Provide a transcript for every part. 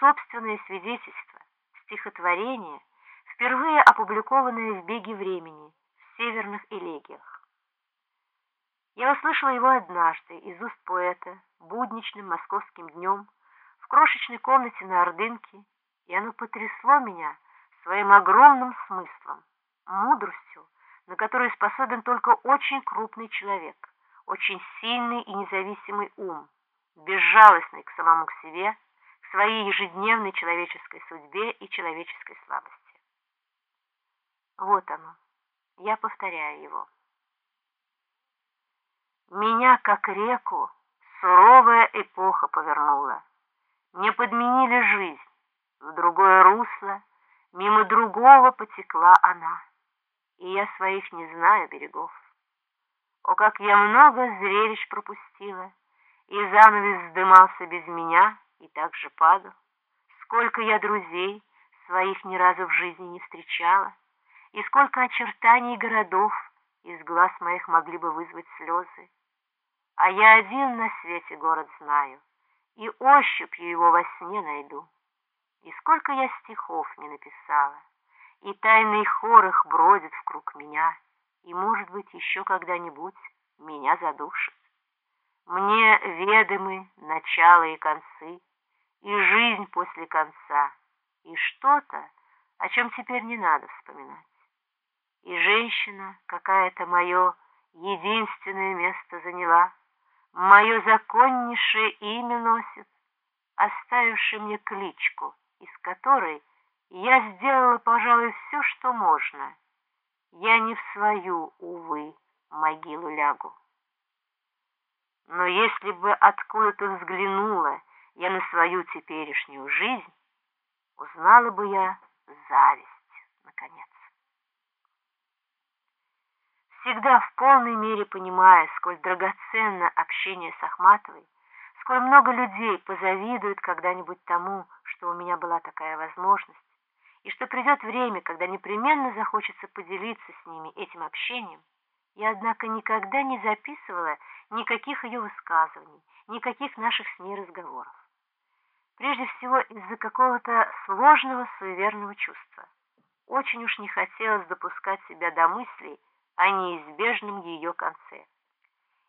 собственное свидетельство, стихотворение, впервые опубликованное в «Беге времени» в северных элегиях. Я услышала его однажды из уст поэта будничным московским днем в крошечной комнате на Ордынке, и оно потрясло меня своим огромным смыслом, мудростью, на которую способен только очень крупный человек, очень сильный и независимый ум, безжалостный к самому к себе, своей ежедневной человеческой судьбе и человеческой слабости. Вот оно, я повторяю его. Меня, как реку, суровая эпоха повернула. Мне подменили жизнь, в другое русло, мимо другого потекла она, и я своих не знаю берегов. О, как я много зрелищ пропустила, и занавес вздымался без меня и так же падал. Сколько я друзей своих ни разу в жизни не встречала, и сколько очертаний городов из глаз моих могли бы вызвать слезы. А я один на свете город знаю, и ощупью его во сне найду. И сколько я стихов не написала, и тайный хор их бродит вкруг меня, и, может быть, еще когда-нибудь меня задушит. Мне ведомы начало и концы, и жизнь после конца, и что-то, о чем теперь не надо вспоминать. И женщина какая-то мое единственное место заняла, мое законнейшее имя носит, оставивший мне кличку, из которой я сделала, пожалуй, все, что можно. Я не в свою, увы, могилу лягу. Но если бы откуда-то взглянула я на свою теперешнюю жизнь, узнала бы я зависть, наконец. Всегда в полной мере понимая, сколь драгоценно общение с Ахматовой, сколь много людей позавидуют когда-нибудь тому, что у меня была такая возможность, и что придет время, когда непременно захочется поделиться с ними этим общением, я, однако, никогда не записывала никаких ее высказываний, никаких наших с ней разговоров. Прежде всего из-за какого-то сложного суеверного чувства. Очень уж не хотелось допускать себя до мыслей о неизбежном ее конце.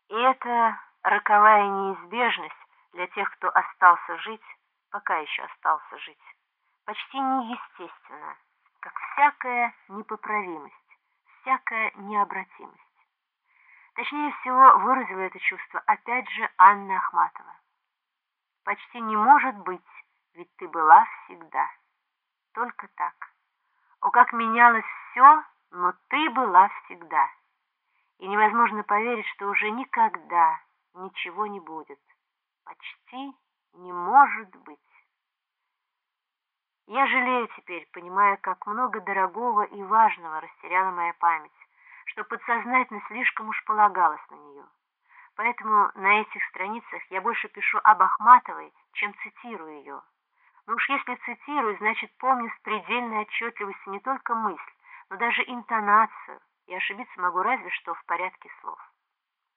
И эта роковая неизбежность для тех, кто остался жить, пока еще остался жить, почти неестественно, как всякая непоправимость, всякая необратимость. Точнее всего выразила это чувство опять же Анна Ахматова. Почти не может быть, ведь ты была всегда. Только так. О, как менялось все, но ты была всегда. И невозможно поверить, что уже никогда ничего не будет. Почти не может быть. Я жалею теперь, понимая, как много дорогого и важного растеряла моя память, что подсознательно слишком уж полагалась на нее. Поэтому на этих страницах я больше пишу об Ахматовой, чем цитирую ее. Но уж если цитирую, значит помню с предельной отчетливостью не только мысль, но даже интонацию, и ошибиться могу разве что в порядке слов.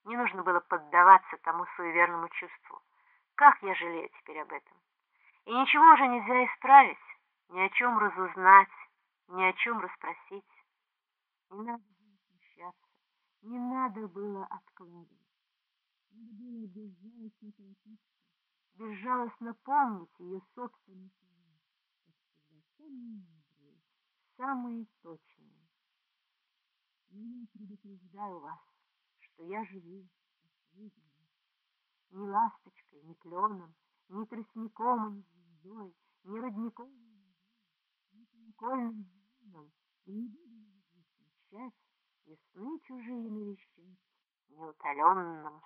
Не нужно было поддаваться тому суеверному чувству. Как я жалею теперь об этом. И ничего уже нельзя исправить ни о чем разузнать, ни о чем расспросить. Не надо было смущаться, не надо было откладывать. Надо было безжалостно торопиться, безжалостно помнить ее собственные слова, как всегда, самые мудрые, самые точные. Но я предупреждаю вас, что я живу последний ни ласточкой, ни кленом, ни тростником, ни звездой, ни родником, колокольным звоном, не буду смущать весны чужие навещать неутоленным.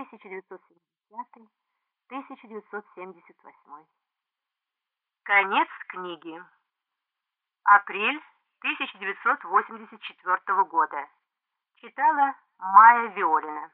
1970-1978 Конец книги. Апрель 1984 года. Читала Майя Виолина.